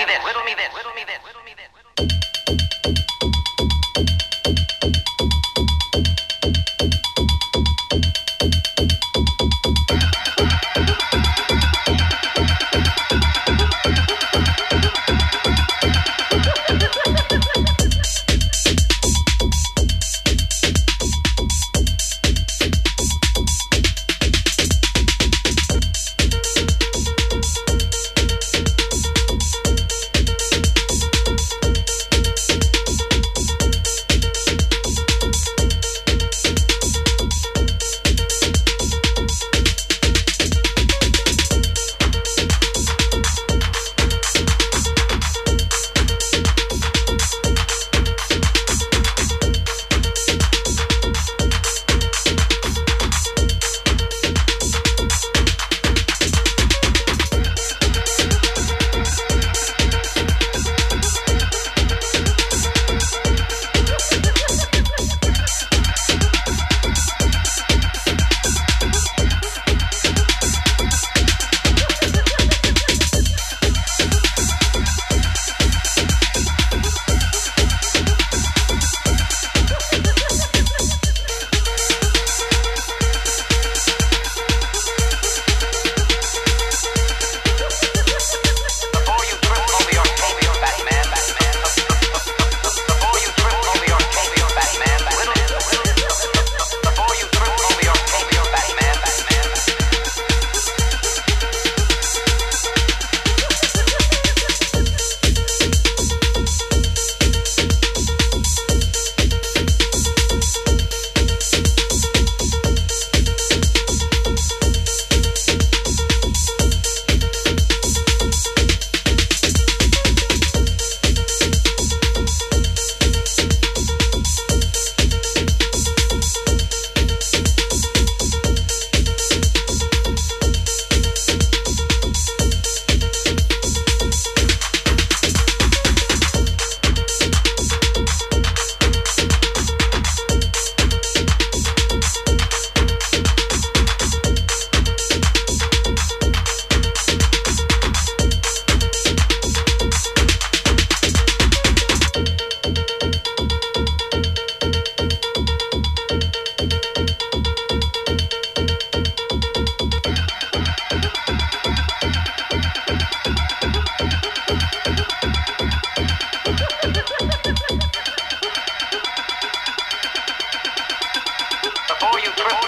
me this, riddle me this, riddle me this, riddle me this.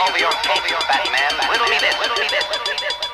Hold your tape, Batman. Whittle me this.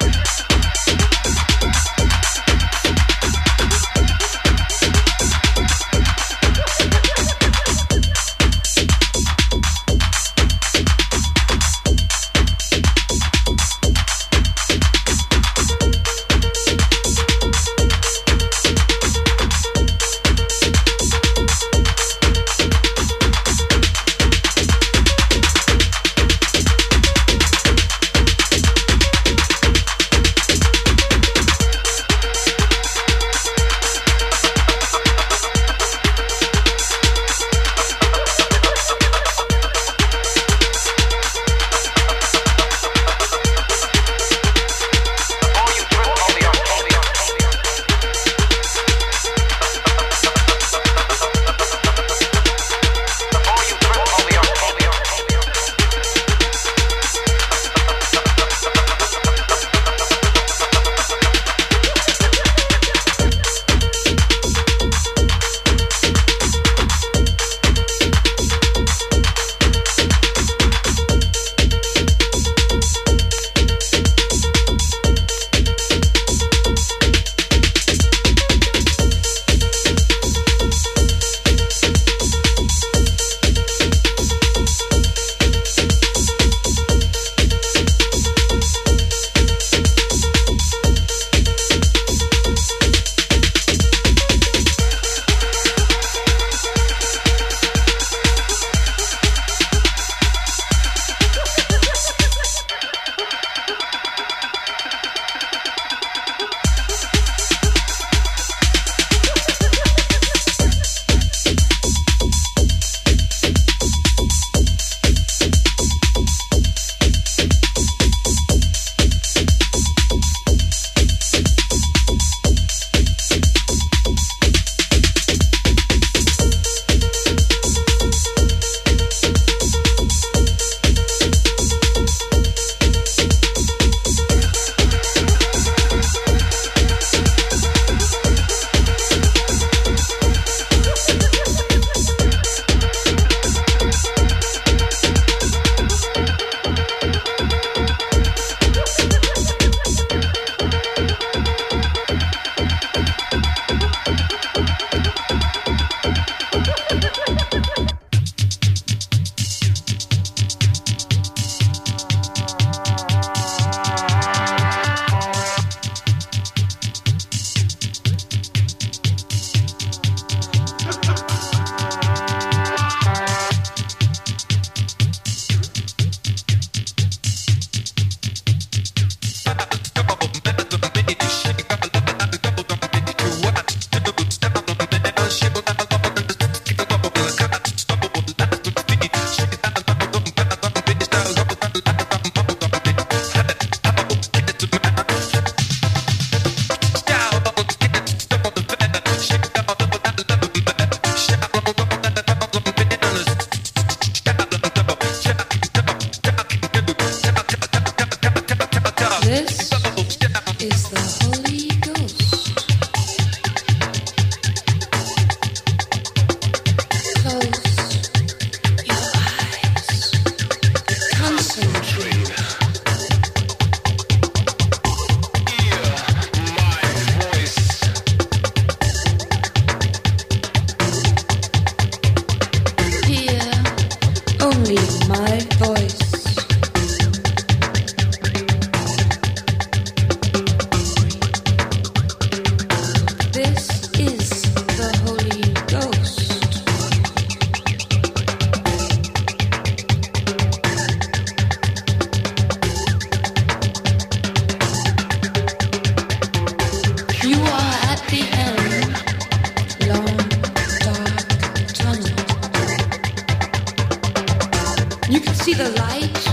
see the light?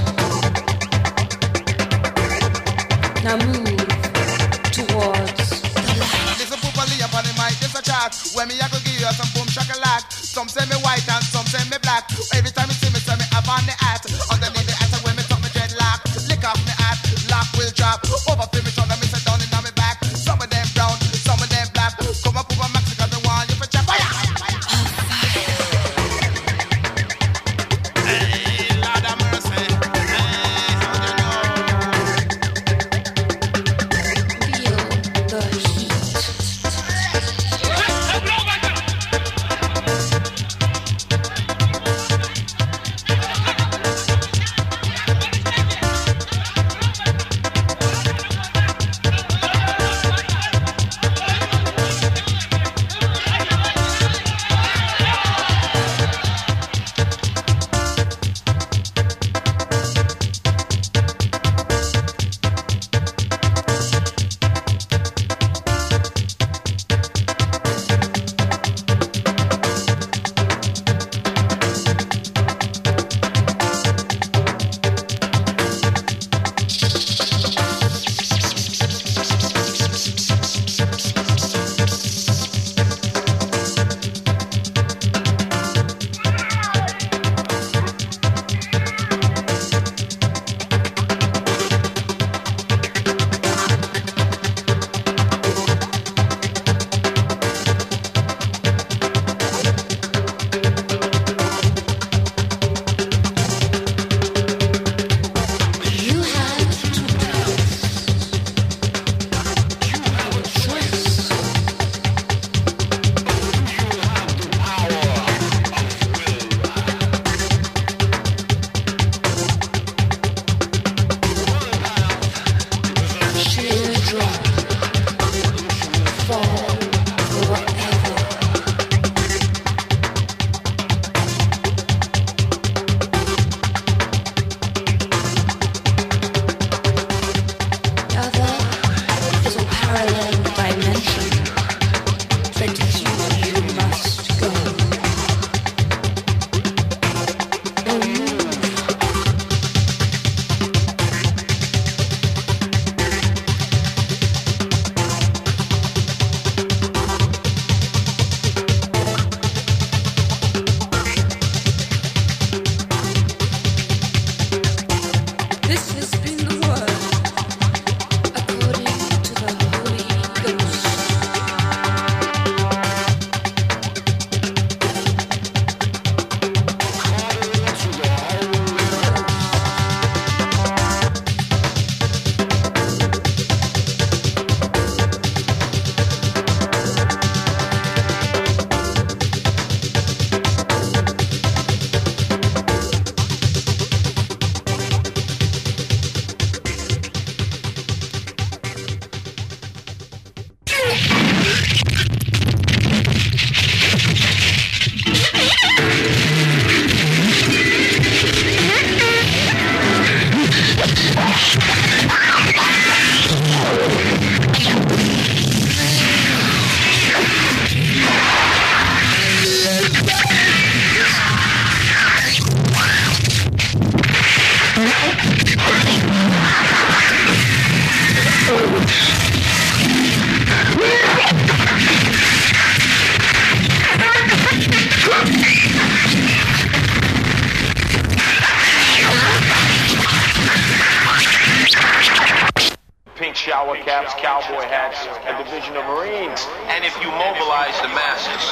and if you mobilize the masses.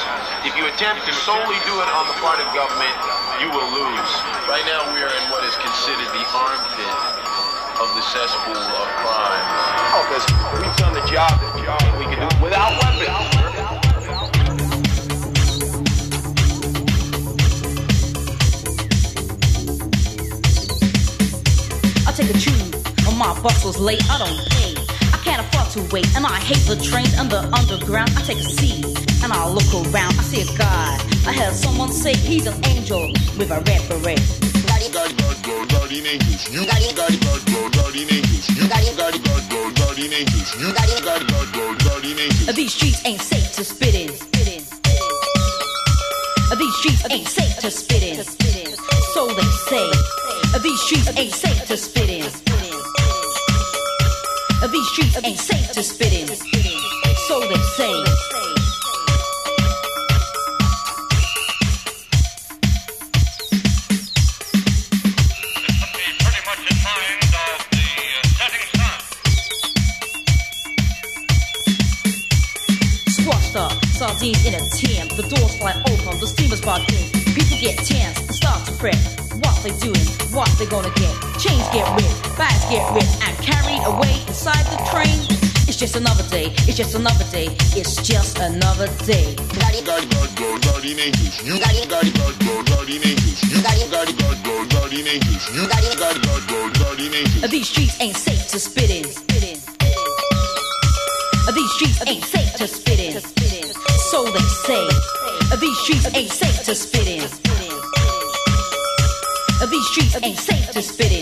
If you attempt to solely do it on the part of government, you will lose. Right now, we are in what is considered the armpit of the cesspool of crime. Oh, because we've done the job that job we can do without weapons. I take a chew on my bustles late. I don't care to wait. And I hate the trains and the underground. I take a seat and I look around. I see a guy. I heard someone say he's an angel with a red beret. These streets ain't safe to spit in. These streets ain't safe to spit in. So they say. These streets ain't safe to spit in. These streets ain't safe to spit in. So they say. pretty much in mind of the setting sun. Squashed up, sardines in a tin. The doors fly open, the steamers barge in. People get tense and start to fret. What they doing? What they gonna get? Chains get ripped, bags get ripped and carried just another day. It's just another day. It's just another day. These streets ain't safe to spit in. These streets ain't safe to spit in. So they say. These streets ain't safe to spit in. These streets ain't safe to spit in.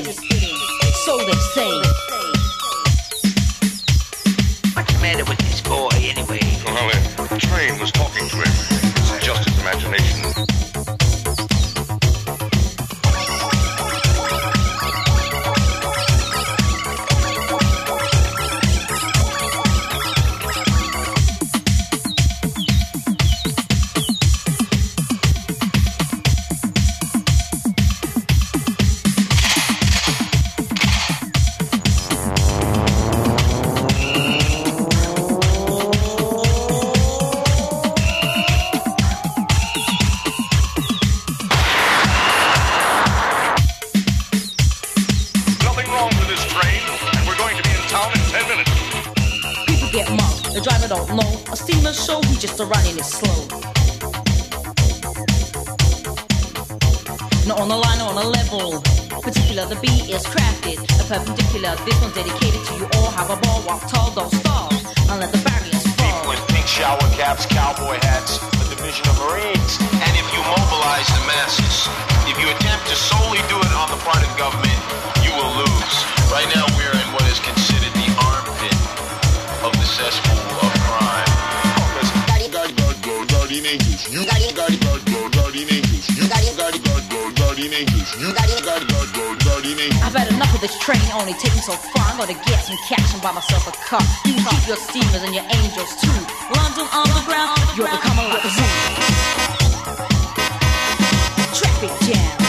Level. Particular, the beat is crafted. A perpendicular, this one's dedicated to you all. Have a ball, walk tall, don't stall. And let the barriers fall. with pink shower caps, cowboy hats, a division of Marines. And if you mobilize the masses, if you attempt to solely do it on the part of government, you will lose. Right now, we're in what is considered the armpit of the cesspool of crime. I've had enough of this train only taking so far. I'm gonna get some cash and buy myself a car. You keep your steamers and your angels too. London underground, you're becoming like a zoo. Traffic jam.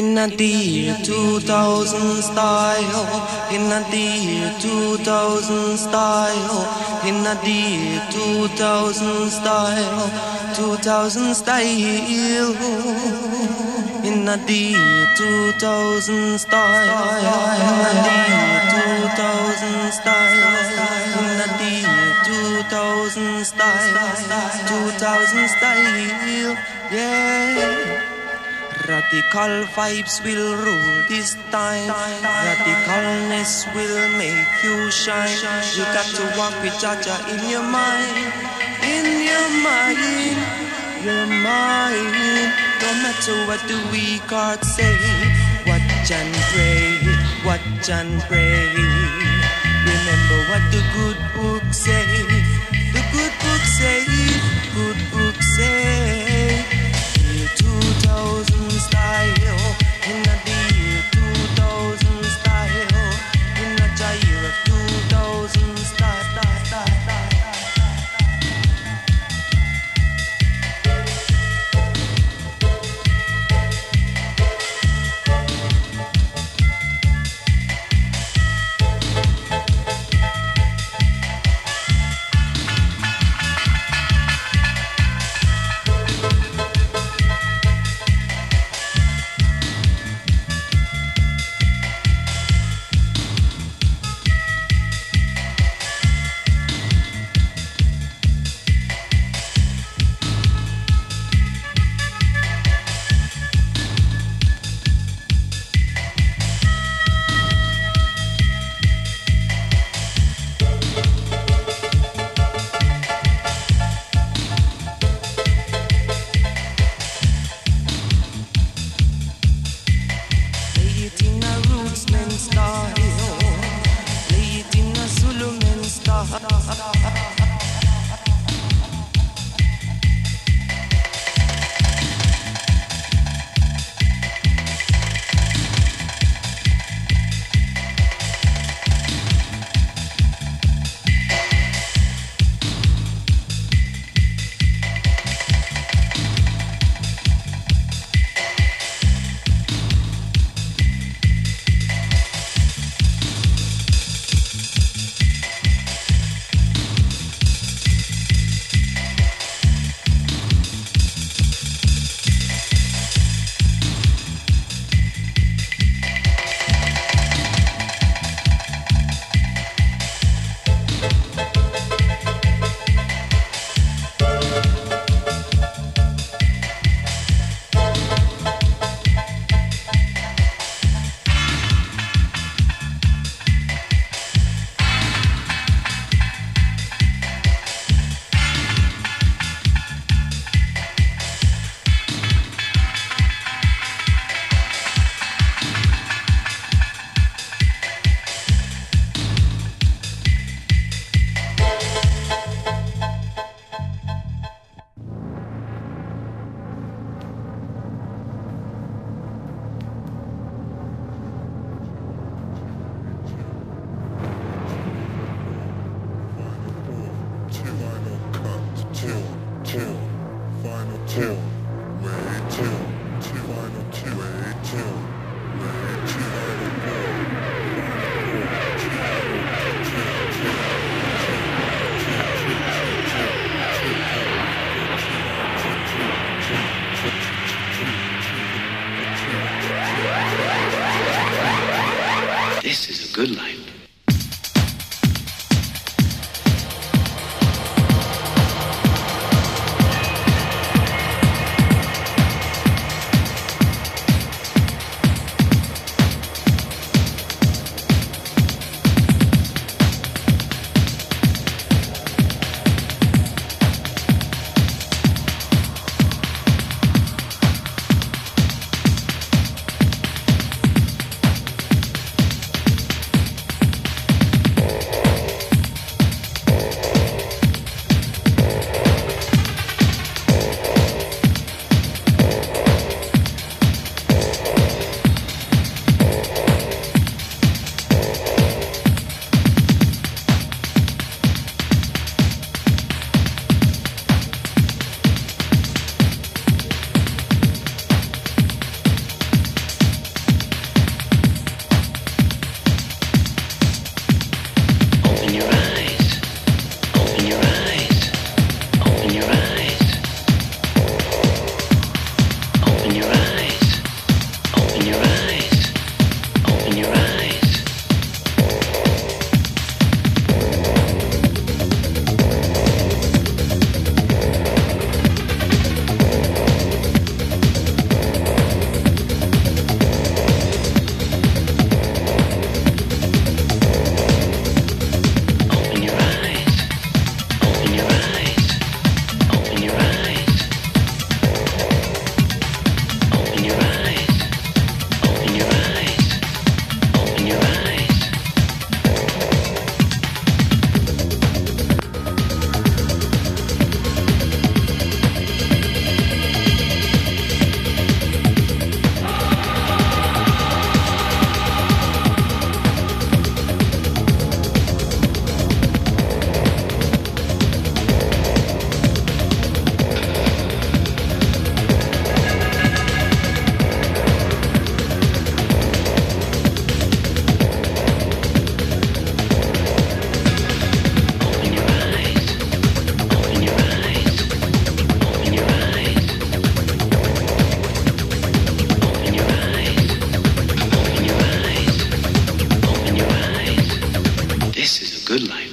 In a year 2000 style, in a year 2000 style, in a year 2000 style, 2000 style, in a year 2000 style, in a year 2000 style, in a year 2000 style, 2000 style, yeah. Radical vibes will rule this time. Radicalness will make you shine. You got to walk with Jaja in your mind. In your mind. Your mind. No matter what the weak heart say. Watch and pray. Watch and pray. Remember what the good book say. The good book say. This This is a good life.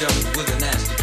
with a nasty